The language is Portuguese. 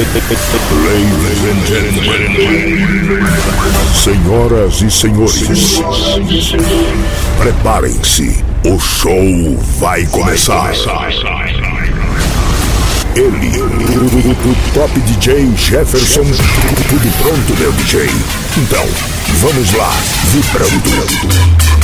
Ladies and gentlemen, senhoras e senhores, preparem-se, o show vai começar. Ele, o top DJ Jefferson, tudo pronto, meu DJ? Então, vamos lá, vibrando.